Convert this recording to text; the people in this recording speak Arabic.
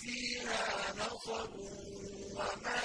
فِيهَا نَصَبٌ وَمَا